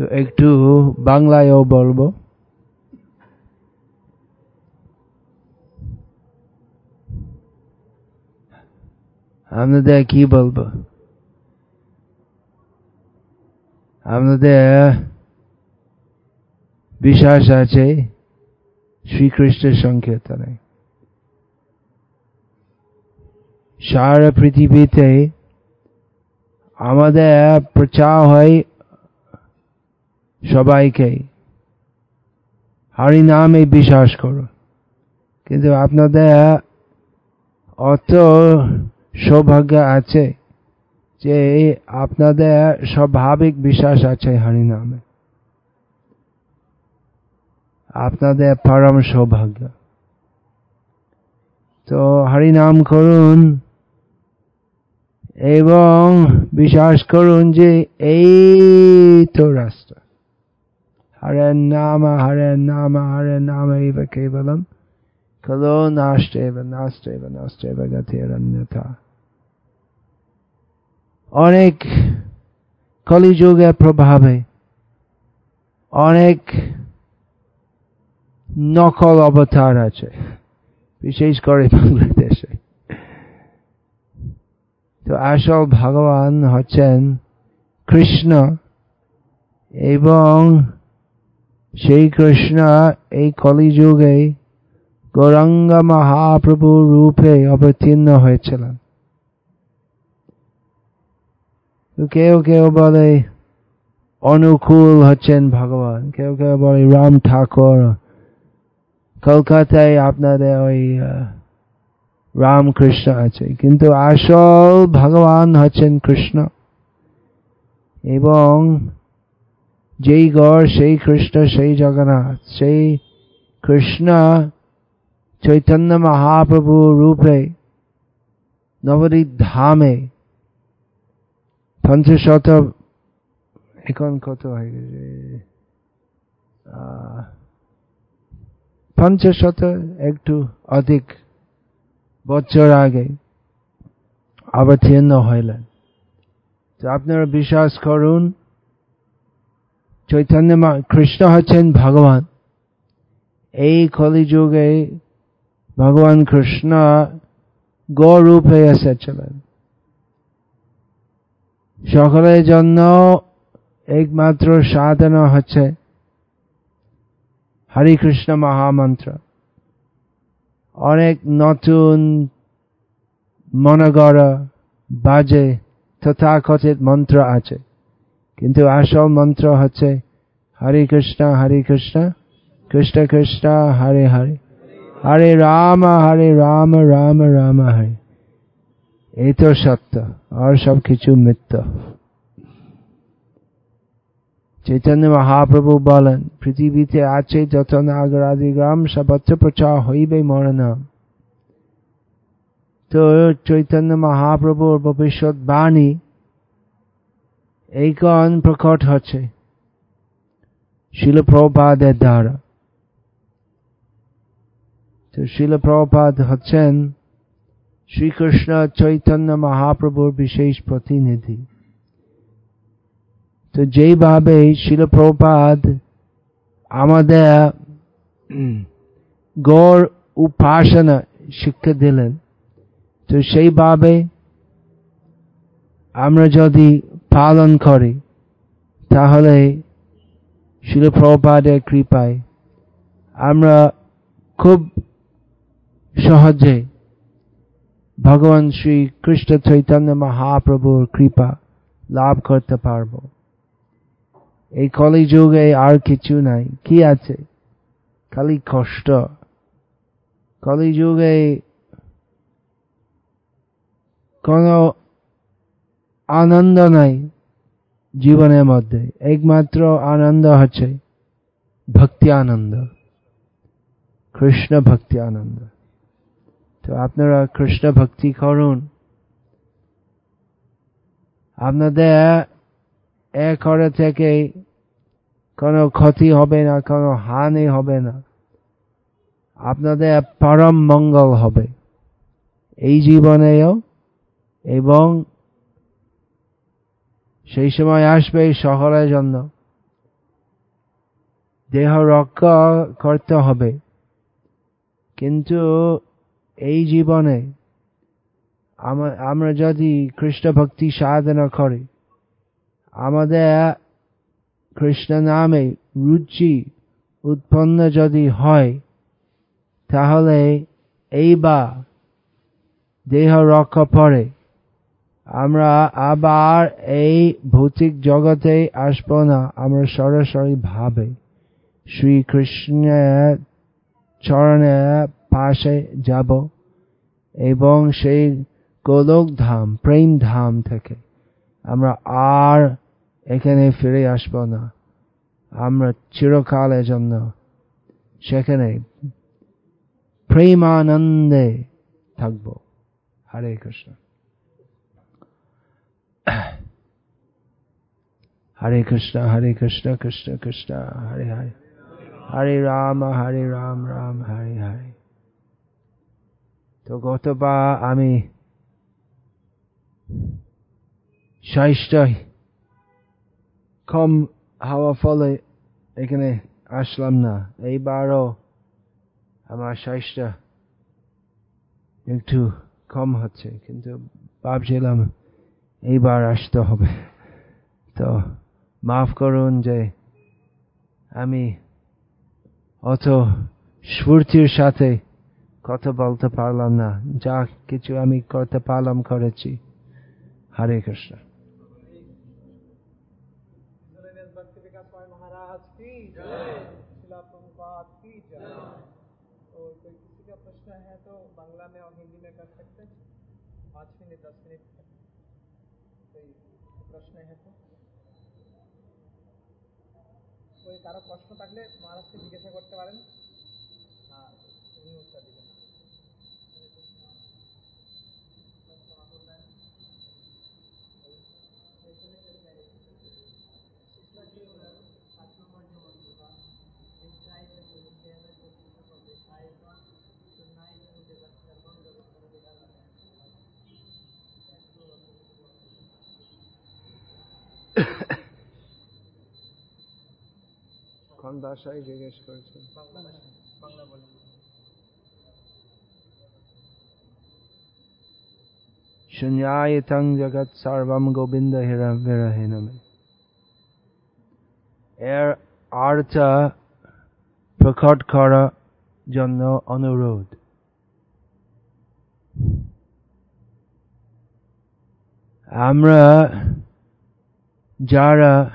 তো একটু বাংলায়ও বলব। আপনাদের কি বলব? আপনাদের বিশ্বাস আছে শ্রীকৃষ্ণের সংকীর্তনে। সারা পৃথিবীতে আমাদের প্রচার হয় সবাইকে হরি নামে বিশ্বাস করো কিন্তু আপনাদের অত সৌভাগ্য আছে যে আপনাদের স্বাভাবিক বিশ্বাস আছে হরি নামে। আপনাদের পরম সৌভাগ্য। তো হরি নাম করুন এবং বিশ্বাস করুন যে এই তো রাস্তা। হরে নাম হরে নাম হরে নাম এব কেবলম খলো নাস্তেব নাস্তেব নাস্তেব গতিরন্যথা অনেক কলিযুগের প্রভাবে অনেক নকল অবতার আছে বিশেষ করে বাংলাদেশে তো আসল ভগবান হচ্ছেন কৃষ্ণ এবং সেই কৃষ্ণ এই কলিযুগে গৌরাঙ্গ মহাপ্রভু রূপে অবতীর্ণ হয়েছিলেন। কেউ কেউ বলে, অনুকূল হচ্ছেন ভগবান। কেউ কেউ বলে, রাম ঠাকুর, কলকাতায় আপনাদের ওই রামকৃষ্ণ আছে। কিন্তু আসল ভগবান হচ্ছেন কৃষ্ণ। এবং যেই গড়, সেই কৃষ্ণ, সেই জগন্নাথ, সেই কৃষ্ণ চৈতন্য মহাপ্রভু রূপে নবদ্বীপ ধামে পঞ্চশত এখন কত হয়ে? গেছে পঞ্চশত একটু অধিক বছর আগে অবতীর্ণ হইলেন। তো আপনারা বিশ্বাস করুন চৈতন্য কৃষ্ণ হচ্ছেন ভগবান। এই কলিযুগে ভগবান কৃষ্ণ গরূপে এসেছিলেন। সকলের জন্য একমাত্র সাধনা হচ্ছে হরে কৃষ্ণ মহামন্ত্র। অনেক নতুন মনগড়, বাজে, তথাকথিত মন্ত্র আছে। কিন্তু আসল মন্ত্র হচ্ছে হরে কৃষ্ণ হরে কৃষ্ণ কৃষ্ণ কৃষ্ণ, হরে হরে। হরে রাম হরে রাম রাম রাম হরে। এই তো সত্য, আর সব কিছু মিথ্য। চৈতন্য মহাপ্রভু বলেন, পৃথিবীতে আছে যত নাগরাদি গ্রাম সবত্র প্রচার হইবে মরণাম তো চৈতন্য মহাপ্রভুর ভবিষ্যৎ বাণী এইকন প্রকট হচ্ছে। শিলপ্রপাদের দ্বারা। তো শিলপ্রপাত হচ্ছেন শ্রীকৃষ্ণ চৈতন্য মহাপ্রভুর বিশেষ প্রতিনিধি। তো যেইভাবে শিলপ্রপাত আমাদের গড় উপাসনা শিক্ষা দিলেন, তো সেইভাবে আমরা যদি পালন করে, তাহলে শিলপ্রপাদের কৃপায় আমরা খুব সহজে ভগবান শ্রী কৃষ্ণ চৈতন্য মহাপ্রভুর কৃপা লাভ করতে পারব। এই কলি যুগে আর কিছু নাই। কি আছে? খালি কষ্ট। কলি যুগে কোন আনন্দ নাই জীবনের মধ্যে। একমাত্র আনন্দ হচ্ছে ভক্তি আনন্দ। কৃষ্ণ ভক্তি আনন্দ। তো আপনারা কৃষ্ণ ভক্তি করুন। আপনাদের এ করে থেকে কোনো ক্ষতি হবে না, কোনো হানি হবে না। আপনাদের পরম মঙ্গল হবে। এই জীবনেও এবং সেই সময় আসবে শহরের জন্য। দেহ রক্ষা করতে হবে। কিন্তু এই জীবনে আমরা যদি কৃষ্ণ ভক্তি সাধনা করি, আমাদের কৃষ্ণ নামে রুচি উৎপন্ন যদি হয়, তাহলে এইবার দেহ রক্ষা পরে আমরা আবার এই ভৌতিক জগতে আসব না, আমরা সরাসরি ভাবে শ্রীকৃষ্ণের চরণের পাশে যাব এবং সেই গোলক ধাম প্রেম ধাম থেকে আমরা আর এখানে ফিরে আসব না। আমরা চিরকালের জন্য সেখানে প্রেমানন্দে থাকব। হরে কৃষ্ণ। হরে কৃষ্ণ হরে কৃষ্ণ কৃষ্ণ কৃষ্ণ হরে হরে হরে রাম হরে রাম রাম হরে হরে তো গতবার আমি ষষ্ঠ কম হাওয়া ফলে এখানে আসলাম না এইবারও আমার ষষ্ঠ একটু কম হচ্ছে কিন্তু ভাবছিলাম এইবার আসতে হবে তো মাফ করুন যে আমি অত স্ফূর্তির সাথে কথা বলতে পারলাম না যা কিছু আমি করতে পারলাম করেছি হরে কৃষ্ণ महाराज की शिला प्रभुपाद की जय और कोई किसी का प्रश्न है तो बांग्ला में और हिंदी में कर सकते हैं पाँच मिनट दस मिनट કોઈ ওই কারও প্রশ্ন থাকলে মহারাজকে জিজ্ঞাসা করতে পারেন। আর উনি উত্তর দেবেন। কোন ভাষায় জিজ্ঞেস করেছেন শূন্যায়তং জগৎ সর্বম গোবিন্দ এর প্রকট করার জন্য অনুরোধ। আমরা যারা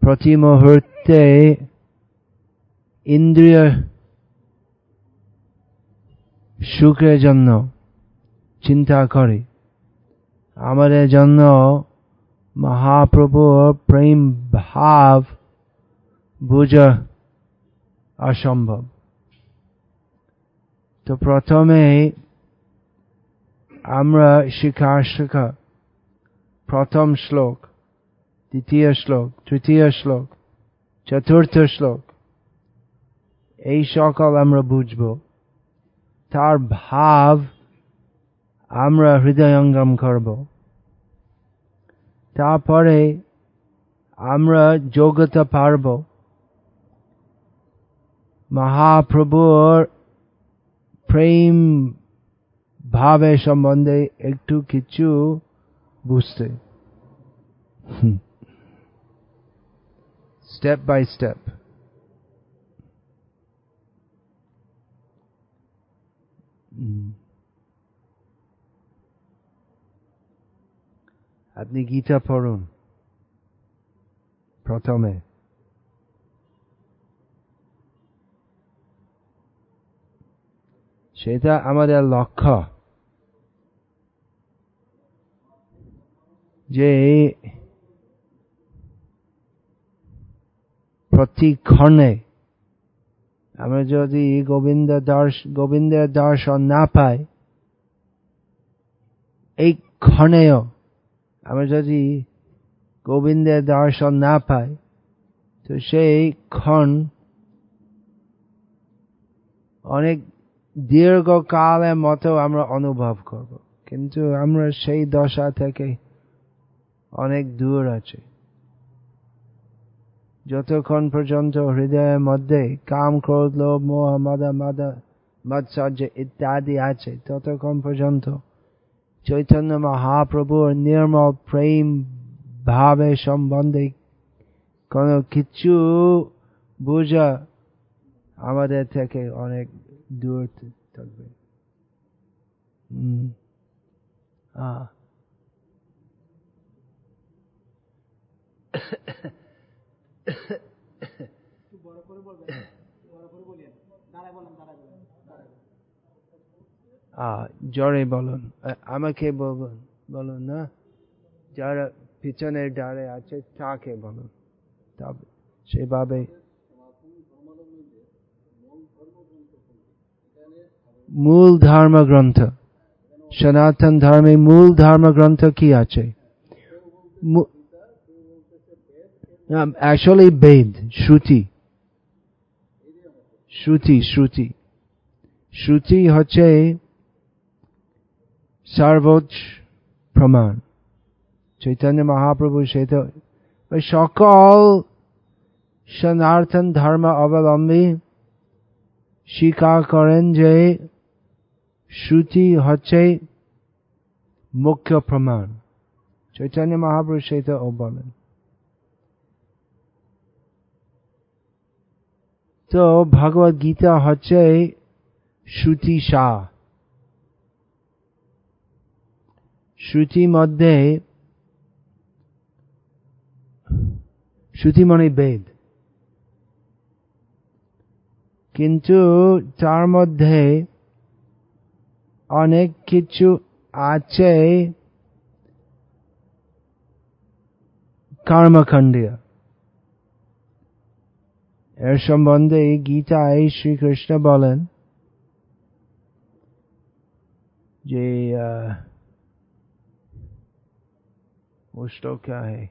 প্রতি মুহূর্তে ইন্দ্রিয় সুখের জন্য চিন্তা করি আমাদের জন্য মহাপ্রভুর প্রেম ভাব বুঝা অসম্ভব। তো প্রথমে আমরা শিখা শিখা, প্রথম শ্লোক। দ্বিতীয় শ্লোক, তৃতীয় শ্লোক, চতুর্থ শ্লোক, এই সকল আমরা বুঝব। তার ভাব আমরা হৃদয়ঙ্গম করব। তারপরে আমরা যোগ্যতা পারব। মহাপ্রভুর প্রেম ভাবে সম্বন্ধে একটু কিছু বুঝতে। Step by step. আপনি গীতা পড়ুন। প্রথমে। সেটা আমাদের লক্ষ্য। যে প্রতিক্ষণে। আমরা যদি গোবিন্দ দর্শ গোবিন্দের দর্শন না পাই, এই ক্ষণেও আমরা যদি গোবিন্দের দর্শন না পাই, তো সেই ক্ষণ অনেক দীর্ঘকালের মতো আমরা অনুভব করব। কিন্তু আমরা সেই দশা থেকে অনেক দূর আছে। যতক্ষণ পর্যন্ত হৃদয়ের মধ্যে কাম, ক্রোধ, লোভ, মোহ, মদ মদ, মৎসর্য ইত্যাদি আছে, ততক্ষণ পর্যন্ত চৈতন্য মহাপ্রভুর নির্মল প্রেম ভাবে সম্বন্ধে কোনো কিছু বোঝা আমাদের থেকে অনেক দূর থাকবে। জরে বলুন। আমাকে বলুন বলুন না? যারা পিছনের ডারে আছে, তাকে বলুন। তবে সেভাবে মূল ধর্মগ্রন্থ, সনাতন ধর্মে মূল ধর্মগ্রন্থ কি আছে? অ্যাকচুয়ালি বেদ শ্রুতি শ্রুতি শ্রুতি শ্রুতি হচ্ছে সর্বোচ্চ প্রমাণ। চৈতন্য মহাপ্রভু সে তো সকল সনাতন ধর্ম অবলম্বী স্বীকার করেন যে শ্রুতি হচ্ছে মুখ্য প্রমাণ। চৈতন্য মহাপ্রভু সে তো বলেন। তো ভগবত গীতা হচ্ছে শ্রুতি শাহ শ্রুতি মধ্যে, শ্রুতি মানে বেদ। কিন্তু তার মধ্যে অনেক কিছু আছে কর্মখণ্ডীয় এর সম্বন্ধে গীতায় শ্রীকৃষ্ণ বলেন যে श्लोक क्या है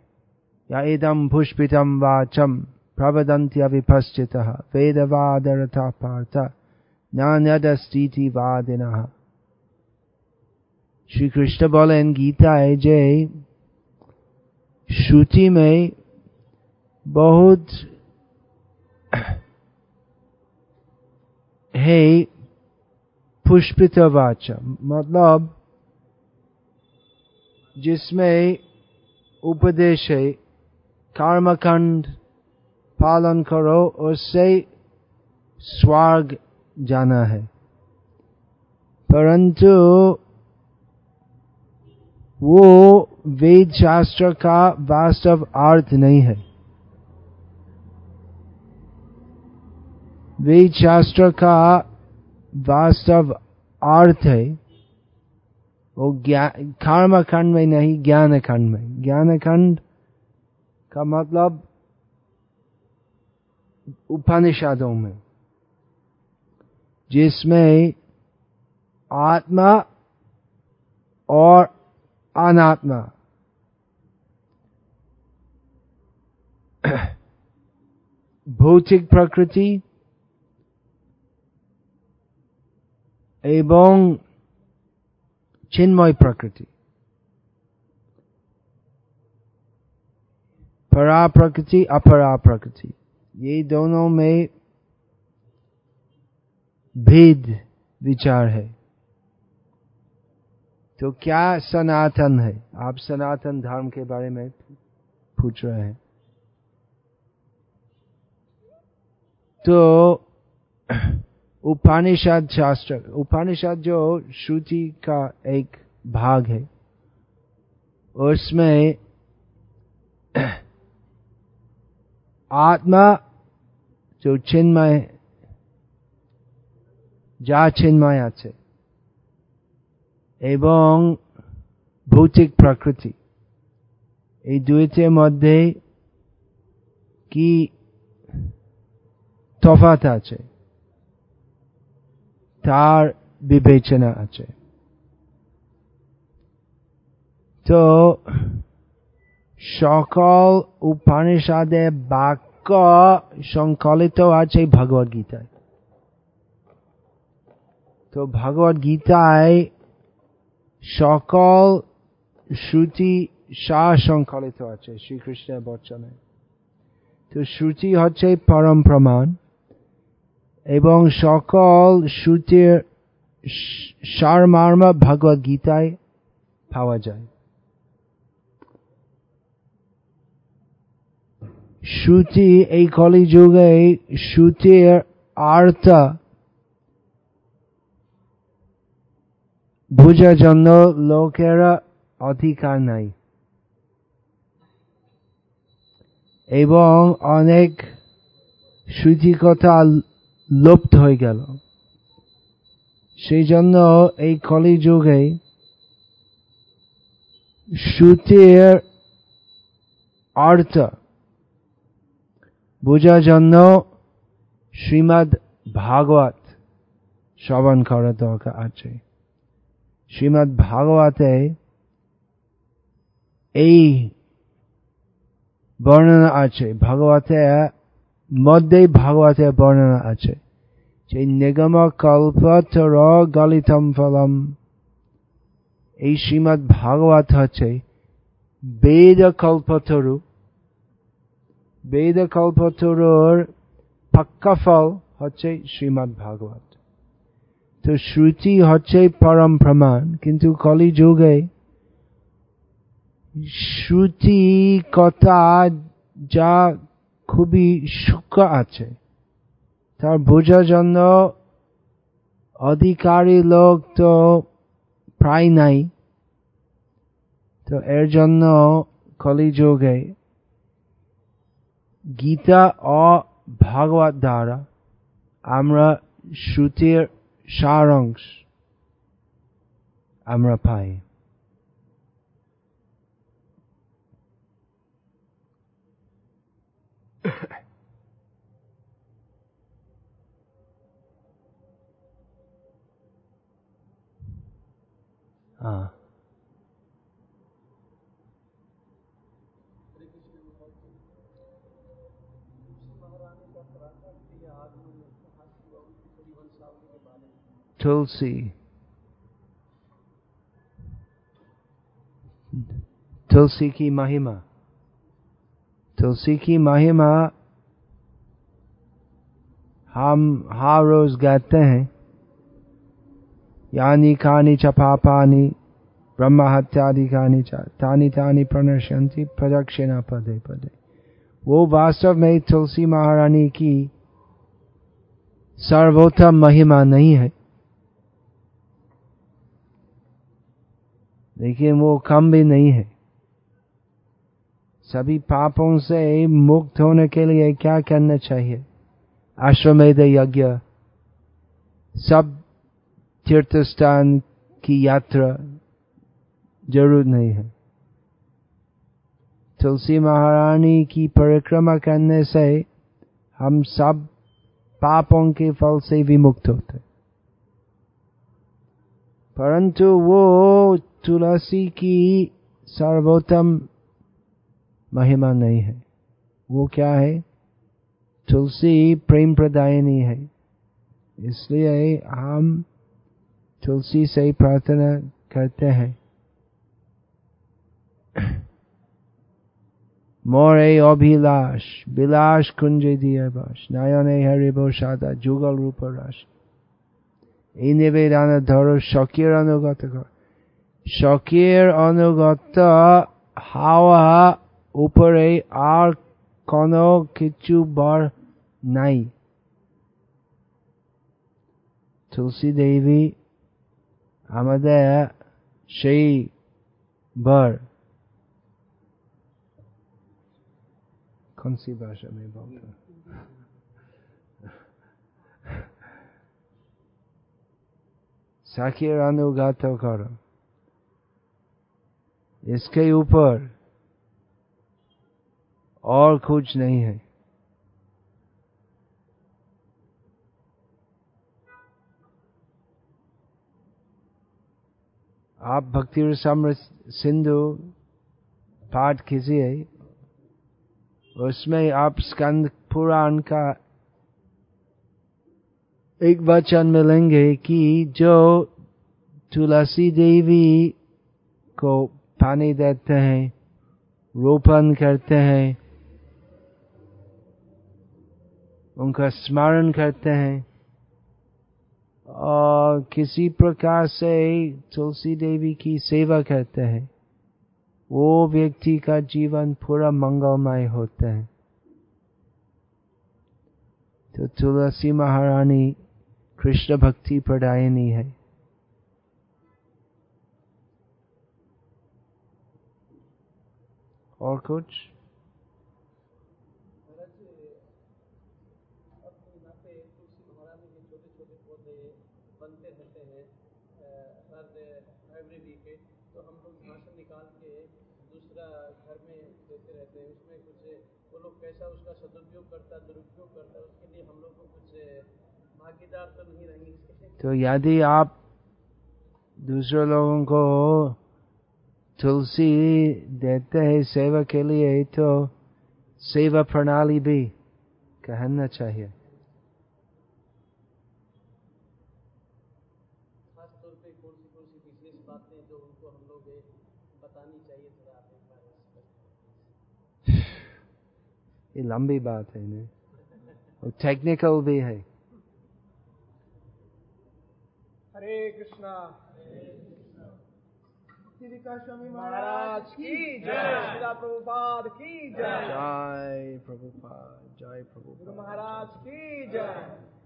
या इदम पुष्पितम वाचम प्रवदंती अभिपश्चित वेदवादरथा पार्थ न्यान्यदस्ती वादिन श्री कृष्ण बोलेन गीता है जे श्रुति में बहुत है पुष्पित वाचम मतलब जिसमें उपदेश है कर्मकांड पालन करो उससे स्वर्ग जाना है परंतु वो वेद शास्त्र का वास्तव अर्थ नहीं है वेद शास्त्र का वास्तव अर्थ है, वो ज्ञान कर्म खंड में नहीं ज्ञान खंड में। ज्ञान खंड का मतलब उपनिषदों में, जिसमें आत्मा और अनात्मा भौतिक प्रकृति এবং चिन्मय प्रकृति परा प्रकृति अपरा प्रकृति ये दोनों में भेद विचार है तो क्या सनातन है आप सनातन धर्म के बारे में पूछ रहे हैं तो उपनिषद शास्त्र उपनिषद जो श्रुति का एक भाग है उसमें आत्मा जो चिन्मय যা চিন্ময় আছে এবং ভৌতিক প্রকৃতি এই দুইটির মধ্যে কি তফাত আছে তার বিবেচনা আছে। তো সকল উপনিষদে বাক্য সংকলিত আছে ভগবদ গীতায়। তো ভগবদ গীতায় সকল শ্রুতি সা সংকলিত আছে শ্রীকৃষ্ণের বচনে। তো শ্রুতি হচ্ছে পরম প্রমাণ। এবং সকল শ্রুতির সারমার্মা ভগবত গীতায় পাওয়া যায়। শ্রুতি এই কলি যুগে আর্থ বোঝার জন্য লোকেরা অধিকার নাই। এবং অনেক কথা লুপ্ত হয়ে গেল। সেই জন্য এই কলি যুগে শ্রুতির অর্থ বোঝার জন্য শ্রীমদ ভাগবত শ্রবণ করা দরকার আছে। শ্রীমদ ভাগবতে এই বর্ণনা আছে। ভাগবতে মধ্যে ভাগবতে বর্ণনা আছে। যে নিগম কল্পতর গলিতম ফলম। এই শ্রীমদ ভাগবত হচ্ছে বেদ কল্পতরু বেদ কল্পতরুর পাক্কা ফল হচ্ছে শ্রীমদ ভাগবত। তো শ্রুতি হচ্ছে পরম প্রমাণ, কিন্তু কলি যুগে শ্রুতি কথা যা খুবই সূক্ষ্ম আছে। তার বোঝার জন্য অধিকারী লোক তো প্রায় নাই। তো এর জন্য কলিযুগে গীতা ও ভাগবত দ্বারা আমরা শ্রুতির সারাংশ আমরা পাই। Ah. तुलसी तुलसी की महिमा तुलसी की महिमा हम हर रोज गाते हैं यानी कानी च पापानि ब्रह्म हत्यादिकानि च तानी तानि प्रणश्यंति प्रदक्षिणा पदे पदे वो वास्तव में तुलसी महारानी की सर्वोत्तम महिमा नहीं है लेकिन वो कम भी नहीं है सभी पापों से मुक्त होने के लिए क्या करना चाहिए? अश्वमेध यज्ञ। सब तीर्थ स्थान की यात्रा ज़रूर नहीं है। तुलसी महारानी की परिक्रमा करने से हम सब पापों के फल से विमुक्त होते परंतु वो तुलसी की सर्वोत्तम महिमा नहीं है वो क्या है तुलसी प्रेम प्रदायनी है इसलिए हम तुलसी से प्रार्थना करते हैं মোরে অভিলাষ বিলাস কুঞ্জে দিয়ে বাস নয়নে হরিব সাদা যুগল রূপ রাস এই নিবেদন ধরো শখের অনুগত কর শখের অনুগত হাওয়া উপরে আর কোনো কিছু বার নাই তুলসী দেবী আমাদের সেই বার कौन सी भाषा में बोलता साखिर अनुगात करो इसके ऊपर और कुछ नहीं है। आप भक्ति सम्र सिंधु पाठ कीजिए। उसमें आप स्कंद पुराण का एक वचन मिलेंगे कि जो तुलसी देवी को पानी देते हैं, रोपण करते हैं उनका स्मरण करते हैं। और किसी प्रकार से तुलसी देवी की सेवा करते हैं। वो व्यक्ति का जीवन पूरा मंगलमय होता है। तो तुलसी महारानी कृष्ण भक्ति प्रदायनी है। और कुछ? तो तो यदि आप दूसरे लोगों को तुलसी देते हैं सेवा के लिए तो सेवा प्रणाली भी कहना चाहिए। ये लंबी बात है ना। और टेक्निकल भी है। हरे कृष्णा। श्री स्वामी महाराज की जय। श्री प्रभुपाद की जय। जय प्रभुपाद जय प्रभु महाराज की जय।